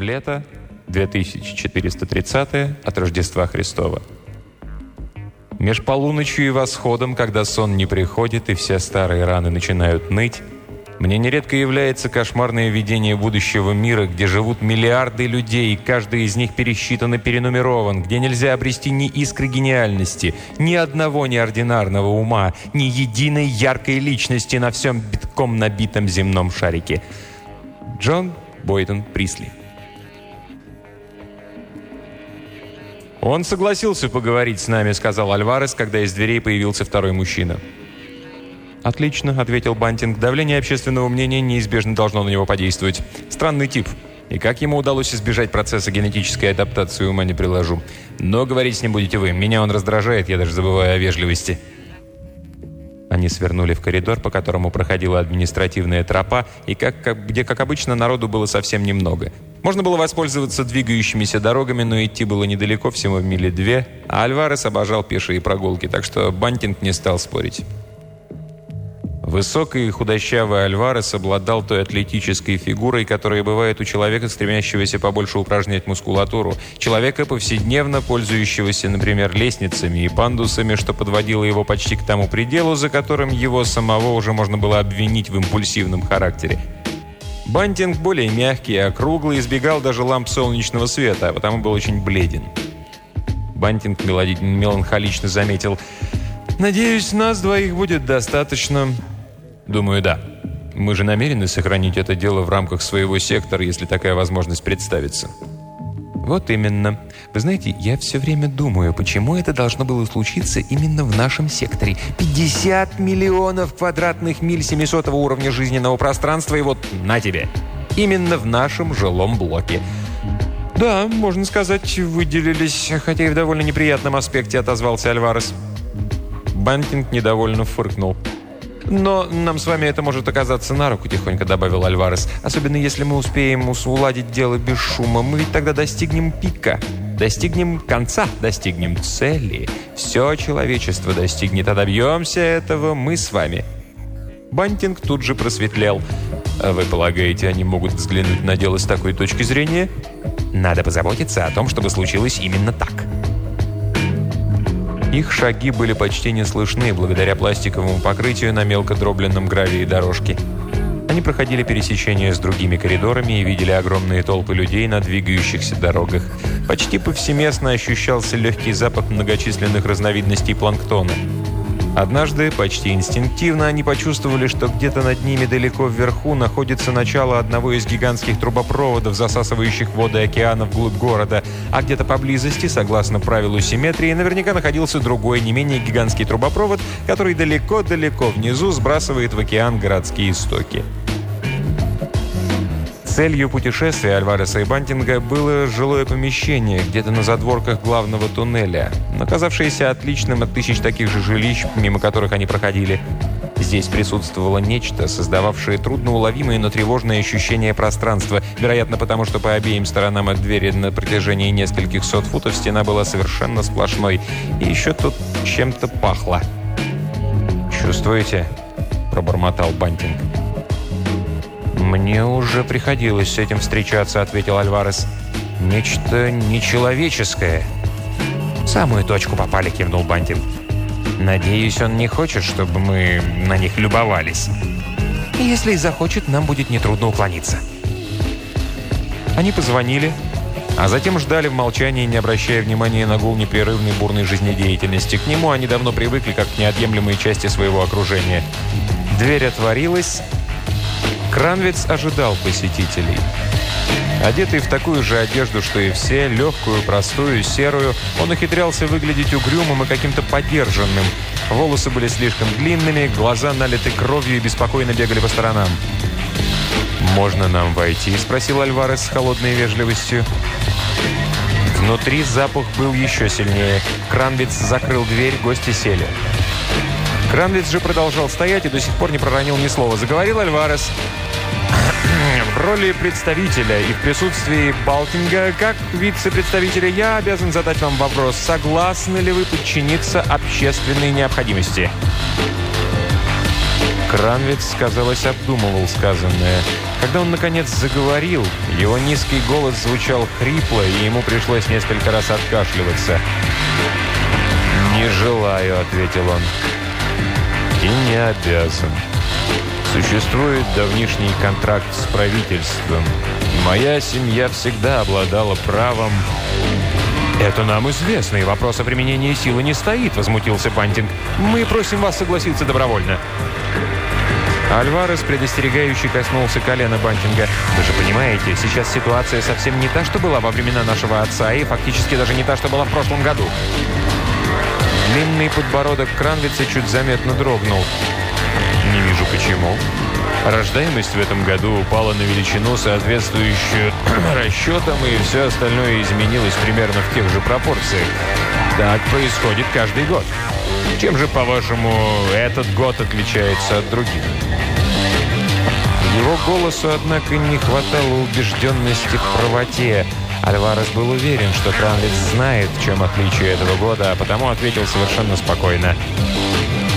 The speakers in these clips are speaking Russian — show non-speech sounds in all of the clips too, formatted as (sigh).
Лето, 2430 от Рождества Христова. Меж полуночью и восходом, когда сон не приходит и все старые раны начинают ныть, мне нередко является кошмарное видение будущего мира, где живут миллиарды людей, и каждый из них пересчитан и перенумерован, где нельзя обрести ни искры гениальности, ни одного неординарного ума, ни единой яркой личности на всем битком набитом земном шарике. Джон Бойден Присли «Он согласился поговорить с нами», — сказал Альварес, когда из дверей появился второй мужчина. «Отлично», — ответил Бантинг. «Давление общественного мнения неизбежно должно на него подействовать. Странный тип. И как ему удалось избежать процесса генетической адаптации, ума не приложу. Но говорить с ним будете вы. Меня он раздражает, я даже забываю о вежливости». Они свернули в коридор, по которому проходила административная тропа, и как, как, где, как обычно, народу было совсем немного. Можно было воспользоваться двигающимися дорогами, но идти было недалеко, всего в мили две, а Альварес обожал пешие прогулки, так что Бантинг не стал спорить. Высокий и худощавый Альварес обладал той атлетической фигурой, которая бывает у человека, стремящегося побольше упражнять мускулатуру. Человека, повседневно пользующегося, например, лестницами и пандусами, что подводило его почти к тому пределу, за которым его самого уже можно было обвинить в импульсивном характере. Бантинг более мягкий и округлый, избегал даже ламп солнечного света, а потому был очень бледен. Бантинг меланхолично заметил «Надеюсь, нас двоих будет достаточно». Думаю, да. Мы же намерены сохранить это дело в рамках своего сектора, если такая возможность представится. Вот именно. Вы знаете, я все время думаю, почему это должно было случиться именно в нашем секторе. 50 миллионов квадратных миль 700 уровня жизненного пространства, и вот на тебе. Именно в нашем жилом блоке. «Да, можно сказать, выделились, хотя и в довольно неприятном аспекте», — отозвался Альварес. Банкинг недовольно фыркнул. «Но нам с вами это может оказаться на руку», – тихонько добавил Альварес. «Особенно если мы успеем уладить дело без шума. Мы ведь тогда достигнем пика, достигнем конца, достигнем цели. Все человечество достигнет, а добьемся этого мы с вами». Бантинг тут же просветлел. «А вы полагаете, они могут взглянуть на дело с такой точки зрения?» «Надо позаботиться о том, чтобы случилось именно так». Их шаги были почти не слышны благодаря пластиковому покрытию на мелко дробленном гравии дорожки. Они проходили пересечение с другими коридорами и видели огромные толпы людей на двигающихся дорогах. Почти повсеместно ощущался легкий запах многочисленных разновидностей планктона – Однажды, почти инстинктивно, они почувствовали, что где-то над ними далеко вверху находится начало одного из гигантских трубопроводов, засасывающих воды океана вглубь города, а где-то поблизости, согласно правилу симметрии, наверняка находился другой, не менее гигантский трубопровод, который далеко-далеко внизу сбрасывает в океан городские стоки. Целью путешествия Альвареса и Бантинга было жилое помещение где-то на задворках главного туннеля, но казавшееся отличным от тысяч таких же жилищ, мимо которых они проходили. Здесь присутствовало нечто, создававшее трудноуловимое, но тревожное ощущение пространства, вероятно, потому что по обеим сторонам от двери на протяжении нескольких сот футов стена была совершенно сплошной, и еще тут чем-то пахло. «Чувствуете?» – пробормотал Бантинг. «Мне уже приходилось с этим встречаться», — ответил Альварес. «Нечто нечеловеческое». «В самую точку попали», — кивнул Бантин. «Надеюсь, он не хочет, чтобы мы на них любовались. Если и захочет, нам будет нетрудно уклониться». Они позвонили, а затем ждали в молчании, не обращая внимания на гул непрерывной бурной жизнедеятельности. К нему они давно привыкли, как к неотъемлемой части своего окружения. Дверь отворилась, Кранвиц ожидал посетителей. Одетый в такую же одежду, что и все, легкую, простую, серую, он ухитрялся выглядеть угрюмым и каким-то подержанным. Волосы были слишком длинными, глаза налиты кровью и беспокойно бегали по сторонам. «Можно нам войти?» – спросил Альварес с холодной вежливостью. Внутри запах был еще сильнее. Кранвиц закрыл дверь, гости сели. Кранвиц же продолжал стоять и до сих пор не проронил ни слова. Заговорил Альварес. В роли представителя и в присутствии Балтинга, как вице-представителя, я обязан задать вам вопрос. Согласны ли вы подчиниться общественной необходимости? Кранвиц, казалось, обдумывал сказанное. Когда он, наконец, заговорил, его низкий голос звучал хрипло, и ему пришлось несколько раз откашливаться. «Не желаю», — ответил он. «И не обязан. Существует давнишний контракт с правительством. Моя семья всегда обладала правом...» «Это нам известно, и вопрос о применении силы не стоит», — возмутился Пантинг. «Мы просим вас согласиться добровольно». Альварес, предостерегающий, коснулся колена Бантинга. «Вы же понимаете, сейчас ситуация совсем не та, что была во времена нашего отца, и фактически даже не та, что была в прошлом году». Длинный подбородок Кранвица чуть заметно дрогнул. «Не вижу, почему». Рождаемость в этом году упала на величину, соответствующую (clears throat) расчетам, и все остальное изменилось примерно в тех же пропорциях. Так происходит каждый год. Чем же, по-вашему, этот год отличается от других? Его голосу, однако, не хватало убежденности в правоте. Альварес был уверен, что Кранвиц знает, в чем отличие этого года, а потому ответил совершенно спокойно.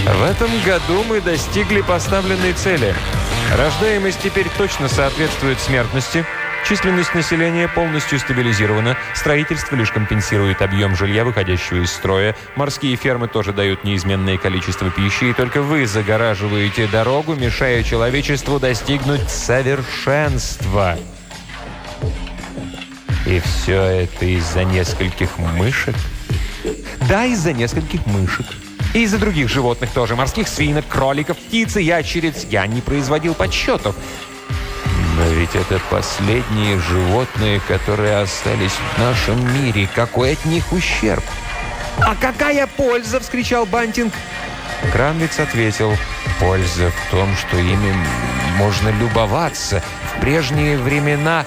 В этом году мы достигли поставленной цели. Рождаемость теперь точно соответствует смертности – Численность населения полностью стабилизирована, строительство лишь компенсирует объем жилья, выходящего из строя, морские фермы тоже дают неизменное количество пищи, и только вы загораживаете дорогу, мешая человечеству достигнуть совершенства. И все это из-за нескольких мышек? Да, из-за нескольких мышек. И из-за других животных тоже. Морских свинок, кроликов, птиц и ящериц. Я не производил подсчетов. Но ведь это последние животные, которые остались в нашем мире. Какой от них ущерб? «А какая польза?» – вскричал Бантинг. Кранвиц ответил, «Польза в том, что ими можно любоваться. В прежние времена...»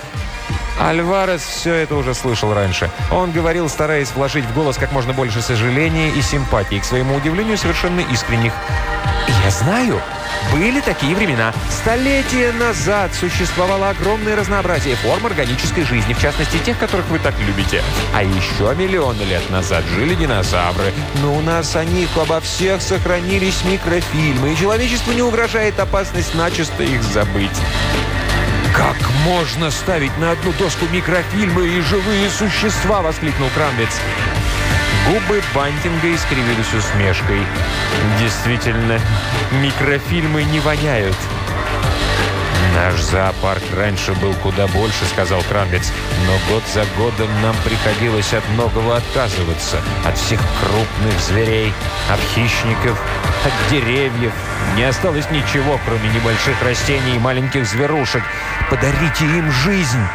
Альварес все это уже слышал раньше. Он говорил, стараясь вложить в голос как можно больше сожаления и симпатии, к своему удивлению, совершенно искренних. «Я знаю, были такие времена. Столетия назад существовало огромное разнообразие форм органической жизни, в частности, тех, которых вы так любите. А еще миллионы лет назад жили динозавры. Но у нас о них обо всех сохранились микрофильмы, и человечеству не угрожает опасность начисто их забыть. «Как можно ставить на одну доску микрофильмы и живые существа?» — воскликнул Крамвиц. Губы Бантинга искривились усмешкой. Действительно, микрофильмы не воняют. «Наш зоопарк раньше был куда больше», — сказал Крамвиц. «Но год за годом нам приходилось от многого отказываться. От всех крупных зверей, от хищников, от деревьев. Не осталось ничего, кроме небольших растений и маленьких зверушек. Подарите им жизнь!»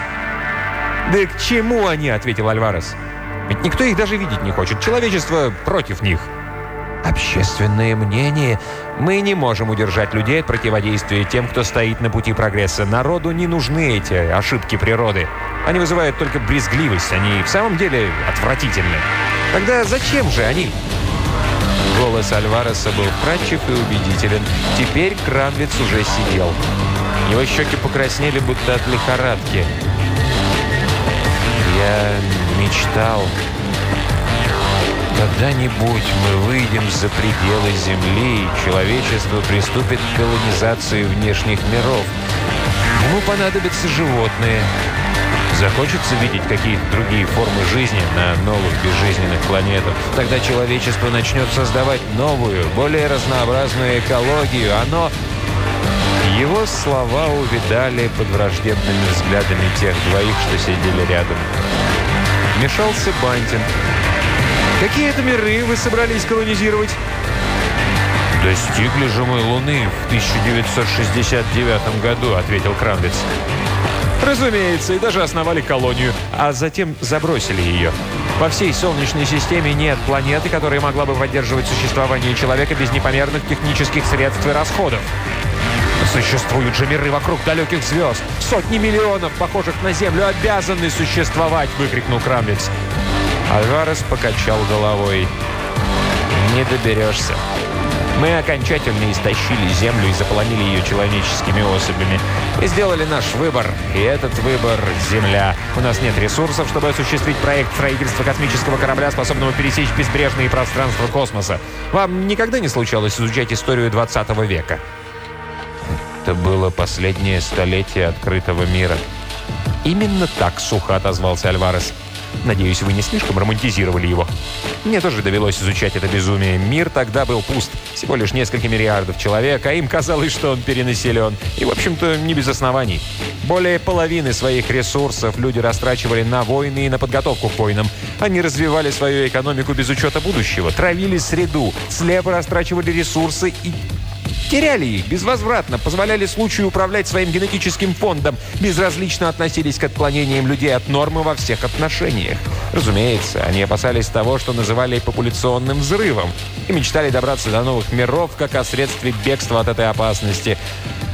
«Да к чему они?» — ответил Альварес. Ведь никто их даже видеть не хочет. Человечество против них. Общественное мнение. Мы не можем удержать людей от противодействия тем, кто стоит на пути прогресса. Народу не нужны эти ошибки природы. Они вызывают только брезгливость. Они в самом деле отвратительны. Тогда зачем же они? Голос Альвареса был вкрадчив и убедителен. Теперь Кранвиц уже сидел. Его щеки покраснели, будто от лихорадки. Я мечтал. Когда-нибудь мы выйдем за пределы Земли, и человечество приступит к колонизации внешних миров. Ему понадобятся животные. Захочется видеть какие-то другие формы жизни на новых безжизненных планетах. Тогда человечество начнет создавать новую, более разнообразную экологию. Оно... Его слова увидали под враждебными взглядами тех двоих, что сидели рядом. Мешался Бантин. «Какие это миры вы собрались колонизировать?» «Достигли же мы Луны в 1969 году», — ответил Крамбец. «Разумеется, и даже основали колонию, а затем забросили ее. Во всей Солнечной системе нет планеты, которая могла бы поддерживать существование человека без непомерных технических средств и расходов. Существуют же миры вокруг далеких звезд. Сотни миллионов, похожих на Землю, обязаны существовать, выкрикнул Крамвиц. Альварес покачал головой. Не доберешься. Мы окончательно истощили Землю и заполонили ее человеческими особями. Мы сделали наш выбор, и этот выбор — Земля. У нас нет ресурсов, чтобы осуществить проект строительства космического корабля, способного пересечь безбрежные пространства космоса. Вам никогда не случалось изучать историю 20 века? Это было последнее столетие открытого мира. «Именно так сухо отозвался Альварес. Надеюсь, вы не слишком романтизировали его. Мне тоже довелось изучать это безумие. Мир тогда был пуст. Всего лишь несколько миллиардов человек, а им казалось, что он перенаселен. И, в общем-то, не без оснований. Более половины своих ресурсов люди растрачивали на войны и на подготовку к войнам. Они развивали свою экономику без учета будущего, травили среду, слепо растрачивали ресурсы и теряли их безвозвратно, позволяли случаю управлять своим генетическим фондом, безразлично относились к отклонениям людей от нормы во всех отношениях. Разумеется, они опасались того, что называли популяционным взрывом, и мечтали добраться до новых миров, как о средстве бегства от этой опасности.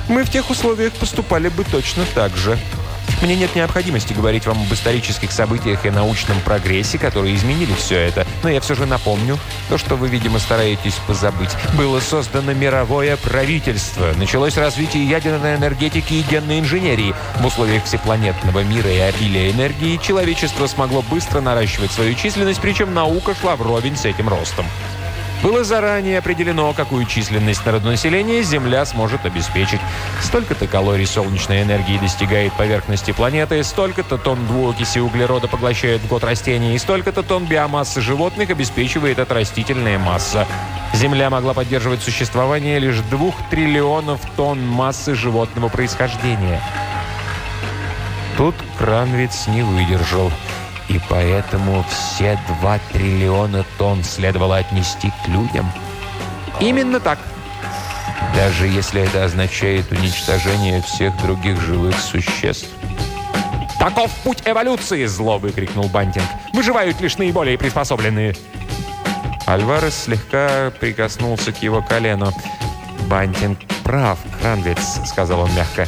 Мы в тех условиях поступали бы точно так же. Мне нет необходимости говорить вам об исторических событиях и научном прогрессе, которые изменили все это. Но я все же напомню, то, что вы, видимо, стараетесь позабыть. Было создано мировое правительство. Началось развитие ядерной энергетики и генной инженерии. В условиях всепланетного мира и обилия энергии человечество смогло быстро наращивать свою численность, причем наука шла вровень с этим ростом. Было заранее определено, какую численность народонаселения Земля сможет обеспечить. Столько-то калорий солнечной энергии достигает поверхности планеты, столько-то тонн двуокиси углерода поглощает в год растения, и столько-то тонн биомассы животных обеспечивает эта растительная масса. Земля могла поддерживать существование лишь двух триллионов тонн массы животного происхождения. Тут Кранвиц не выдержал. И поэтому все два триллиона тонн следовало отнести к людям. Именно так. Даже если это означает уничтожение всех других живых существ. «Таков путь эволюции!» – зло выкрикнул Бантинг. «Выживают лишь наиболее приспособленные!» Альварес слегка прикоснулся к его колену. «Бантинг прав, Кранвиц», — сказал он мягко.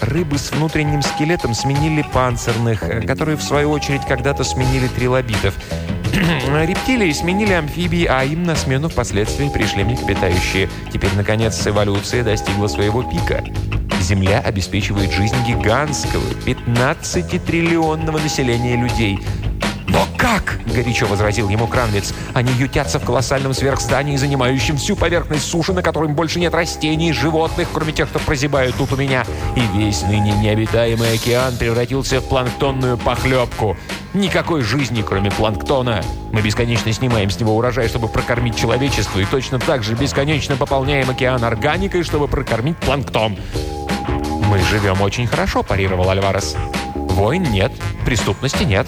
Рыбы с внутренним скелетом сменили панцирных, э, которые, в свою очередь, когда-то сменили трилобитов. (clears throat) Рептилии сменили амфибии, а им на смену впоследствии пришли млекопитающие. Теперь, наконец, эволюция достигла своего пика. Земля обеспечивает жизнь гигантского, 15-триллионного населения людей – «Но как?» – горячо возразил ему Кранвиц. «Они ютятся в колоссальном сверхздании, занимающем всю поверхность суши, на котором больше нет растений, животных, кроме тех, кто прозябают тут у меня. И весь ныне необитаемый океан превратился в планктонную похлебку. Никакой жизни, кроме планктона. Мы бесконечно снимаем с него урожай, чтобы прокормить человечество, и точно так же бесконечно пополняем океан органикой, чтобы прокормить планктон». «Мы живем очень хорошо», – парировал Альварес. «Войн нет, преступности нет».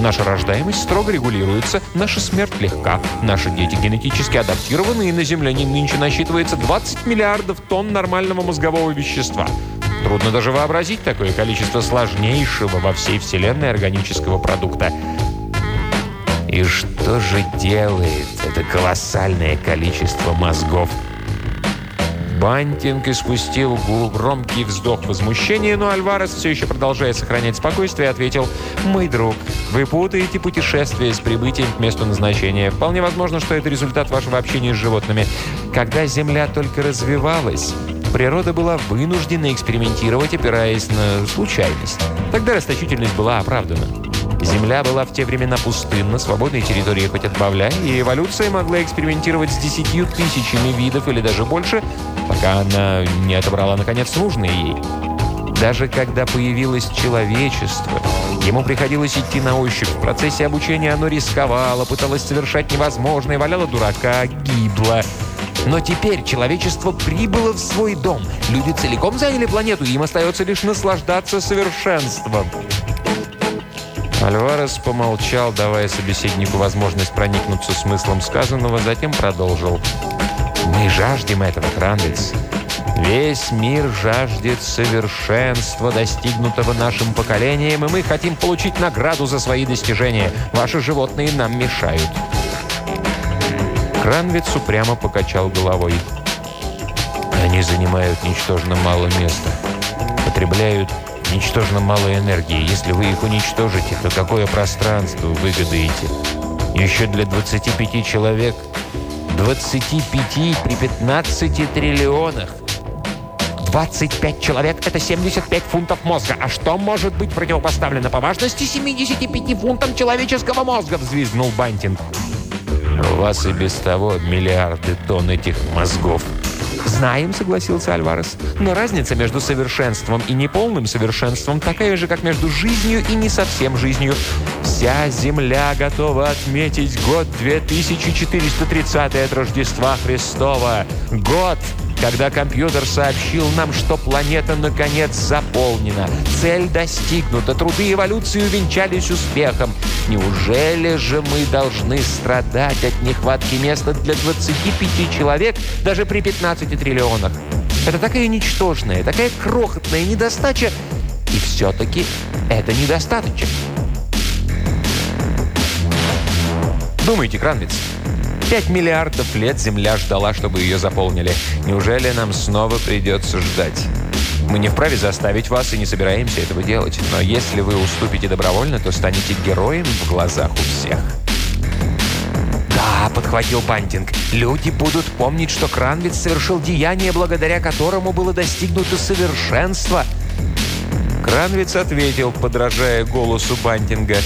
Наша рождаемость строго регулируется, наша смерть легка, наши дети генетически адаптированы, и на Земле нынче насчитывается 20 миллиардов тонн нормального мозгового вещества. Трудно даже вообразить такое количество сложнейшего во всей Вселенной органического продукта. И что же делает это колоссальное количество мозгов? Бантинг испустил громкий вздох возмущения, но Альварес, все еще продолжая сохранять спокойствие, ответил «Мой друг, вы путаете путешествие с прибытием к месту назначения. Вполне возможно, что это результат вашего общения с животными. Когда Земля только развивалась, природа была вынуждена экспериментировать, опираясь на случайность. Тогда расточительность была оправдана. Земля была в те времена пустынна, свободной территории хоть отбавляй, и эволюция могла экспериментировать с десятью тысячами видов или даже больше, пока она не отобрала, наконец, нужные ей. Даже когда появилось человечество, ему приходилось идти на ощупь. В процессе обучения оно рисковало, пыталось совершать невозможное, валяло дурака, гибло. Но теперь человечество прибыло в свой дом. Люди целиком заняли планету, им остается лишь наслаждаться совершенством. Альварес помолчал, давая собеседнику возможность проникнуться смыслом сказанного, затем продолжил. «Мы жаждем этого, Кранвиц. Весь мир жаждет совершенства, достигнутого нашим поколением, и мы хотим получить награду за свои достижения. Ваши животные нам мешают». Кранвиц упрямо покачал головой. «Они занимают ничтожно мало места, потребляют ничтожно мало энергии. Если вы их уничтожите, то какое пространство выгадаете? Еще для 25 человек. 25 при 15 триллионах. 25 человек – это 75 фунтов мозга. А что может быть противопоставлено по важности 75 фунтам человеческого мозга? Взвизгнул Бантин. У вас и без того миллиарды тонн этих мозгов. «Знаем», — согласился Альварес. «Но разница между совершенством и неполным совершенством такая же, как между жизнью и не совсем жизнью. Вся Земля готова отметить год 2430 от Рождества Христова. Год, когда компьютер сообщил нам, что планета наконец заполнена. Цель достигнута, труды эволюции увенчались успехом. Неужели же мы должны страдать от нехватки места для 25 человек даже при 15 триллионах? Это такая ничтожная, такая крохотная недостача, и все-таки это недостаточно. Думайте, Кранвиц, Пять миллиардов лет Земля ждала, чтобы ее заполнили. Неужели нам снова придется ждать? Мы не вправе заставить вас и не собираемся этого делать. Но если вы уступите добровольно, то станете героем в глазах у всех. «Да», — подхватил Бантинг, — «люди будут помнить, что Кранвиц совершил деяние, благодаря которому было достигнуто совершенство». Кранвиц ответил, подражая голосу Бантинга,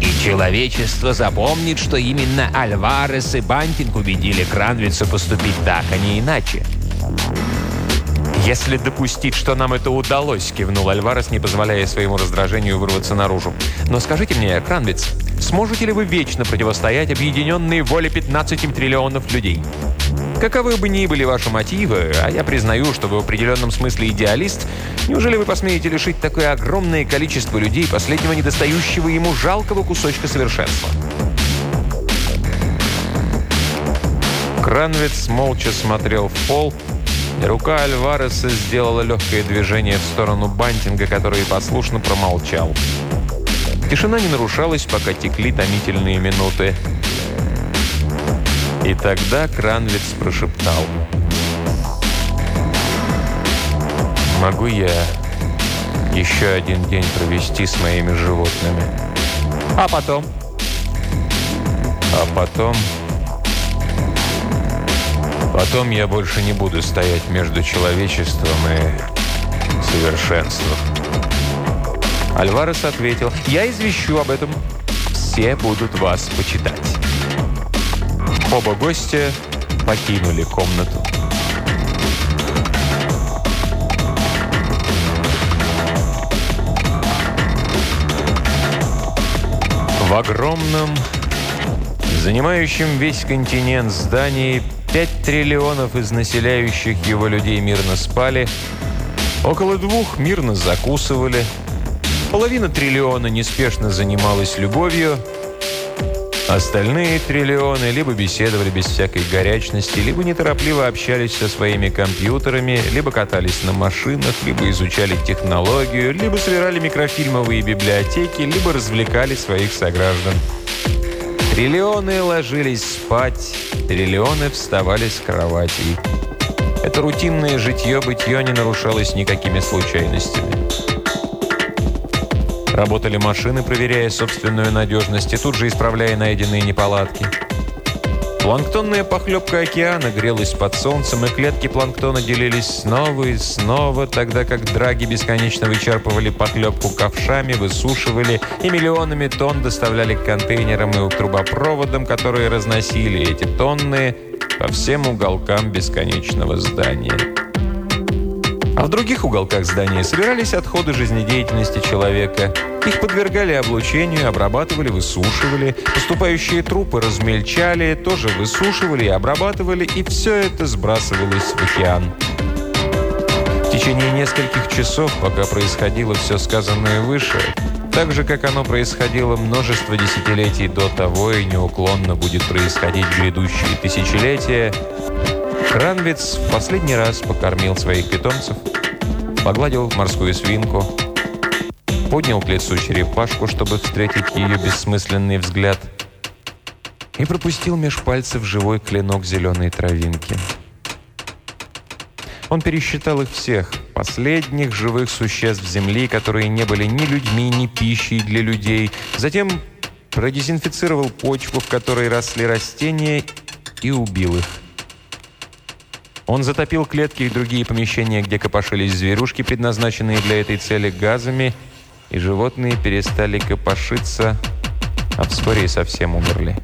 и человечество запомнит, что именно Альварес и Бантинг убедили Кранвица поступить так, а не иначе. «Если допустить, что нам это удалось», — кивнул Альварес, не позволяя своему раздражению вырваться наружу. «Но скажите мне, Кранвиц, сможете ли вы вечно противостоять объединенной воле 15 триллионов людей?» Каковы бы ни были ваши мотивы, а я признаю, что вы в определенном смысле идеалист, неужели вы посмеете лишить такое огромное количество людей последнего недостающего ему жалкого кусочка совершенства? Кранвиц молча смотрел в пол, и рука Альвареса сделала легкое движение в сторону Бантинга, который послушно промолчал. Тишина не нарушалась, пока текли томительные минуты. И тогда Кранвиц прошептал. «Могу я еще один день провести с моими животными?» «А потом?» «А потом...» «Потом я больше не буду стоять между человечеством и совершенством». Альварес ответил, «Я извещу об этом. Все будут вас почитать». Оба гостя покинули комнату. В огромном, занимающем весь континент здании, 5 триллионов из населяющих его людей мирно спали, около двух мирно закусывали, половина триллиона неспешно занималась любовью – Остальные триллионы либо беседовали без всякой горячности, либо неторопливо общались со своими компьютерами, либо катались на машинах, либо изучали технологию, либо собирали микрофильмовые библиотеки, либо развлекали своих сограждан. Триллионы ложились спать, триллионы вставали с кроватей. Это рутинное житье-бытье не нарушалось никакими случайностями. Работали машины, проверяя собственную надежность и тут же исправляя найденные неполадки. Планктонная похлебка океана грелась под солнцем, и клетки планктона делились снова и снова, тогда как драги бесконечно вычерпывали похлебку ковшами, высушивали и миллионами тонн доставляли к контейнерам и трубопроводам, которые разносили эти тонны по всем уголкам бесконечного здания. Других уголках здания собирались отходы жизнедеятельности человека. Их подвергали облучению, обрабатывали, высушивали. Поступающие трупы размельчали, тоже высушивали и обрабатывали, и все это сбрасывалось в океан. В течение нескольких часов, пока происходило все сказанное выше, так же, как оно происходило множество десятилетий до того и неуклонно будет происходить в грядущие тысячелетия, Кранвиц в последний раз покормил своих питомцев, погладил морскую свинку, поднял к лицу черепашку, чтобы встретить ее бессмысленный взгляд, и пропустил меж пальцев живой клинок зеленой травинки. Он пересчитал их всех, последних живых существ Земли, которые не были ни людьми, ни пищей для людей. Затем продезинфицировал почву, в которой росли растения, и убил их. Он затопил клетки и другие помещения, где копошились зверушки, предназначенные для этой цели газами, и животные перестали копошиться, а вскоре и совсем умерли.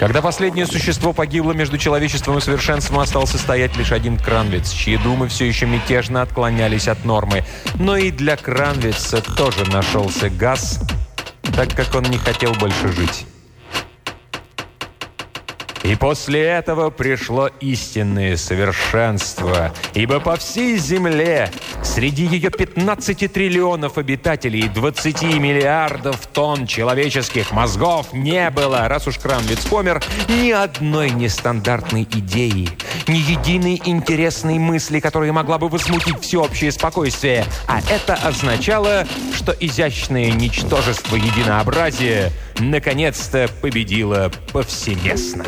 Когда последнее существо погибло, между человечеством и совершенством остался стоять лишь один Кранвиц, чьи думы все еще мятежно отклонялись от нормы. Но и для Кранвица тоже нашелся газ, так как он не хотел больше жить. И после этого пришло истинное совершенство, ибо по всей земле, среди ее 15 триллионов обитателей и 20 миллиардов тонн человеческих мозгов не было, раз уж Крамвиц помер, ни одной нестандартной идеи, ни единой интересной мысли, которая могла бы возмутить всеобщее спокойствие. А это означало, что изящное ничтожество единообразия наконец-то победило повсеместно.